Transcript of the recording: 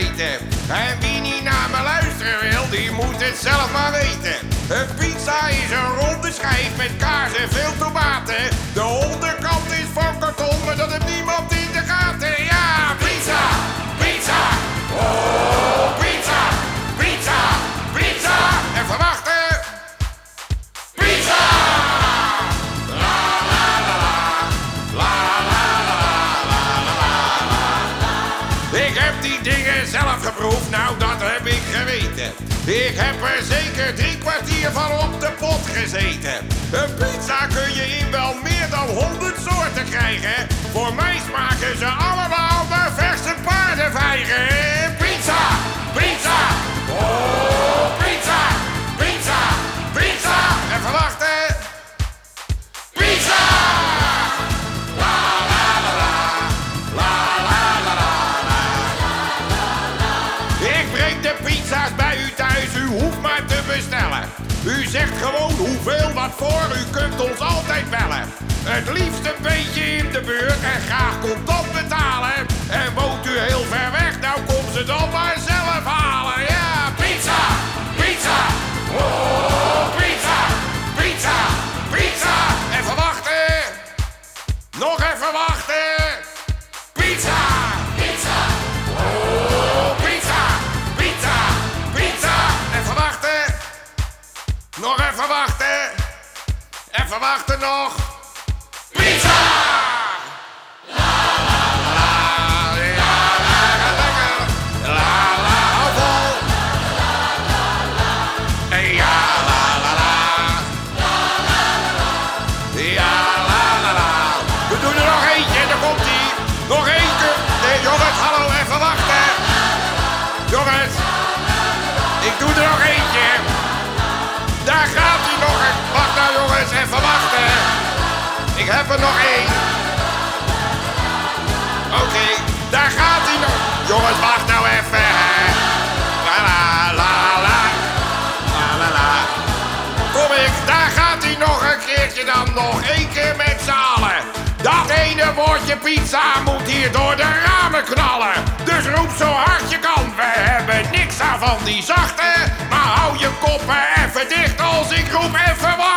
eten. En wie niet naar me luisteren wil, die moet het zelf maar weten. Een pizza is een ronde schijf met kaas en veel tomaten. De onderkant is van karton, maar dat heb Ik heb die dingen zelf geproefd, nou dat heb ik geweten. Ik heb er zeker drie kwartier van op de pot gezeten. Een pizza kun je in wel meer dan honderd soorten krijgen. Voor mij smaken ze allemaal hoeft maar te bestellen. U zegt gewoon hoeveel wat voor, u kunt ons altijd bellen. Het liefst een beetje in de buurt en graag contant betalen. En woont u heel ver weg, nou kom ze dan maar Nog even wachten. Even wachten nog. Pizza! La la la la. Ja, lekker, lekker. La la, hou vol. En ja, la la la. Ja, la la la. We doen er nog eentje, daar komt ie. Nog eentje. Nee, jongens, hallo, even wachten. Jongens. Ik doe er Er nog één. Oké, daar gaat hij nog. Jongens, wacht nou even. hè. La la la la. La. Kom ik, daar gaat hij nog een keertje dan. Nog één keer met z'n allen. Dat ene woordje pizza moet hier door de ramen knallen. Dus roep zo hard je kan. We hebben niks aan van die zachte. Maar hou je koppen even dicht als ik roep even.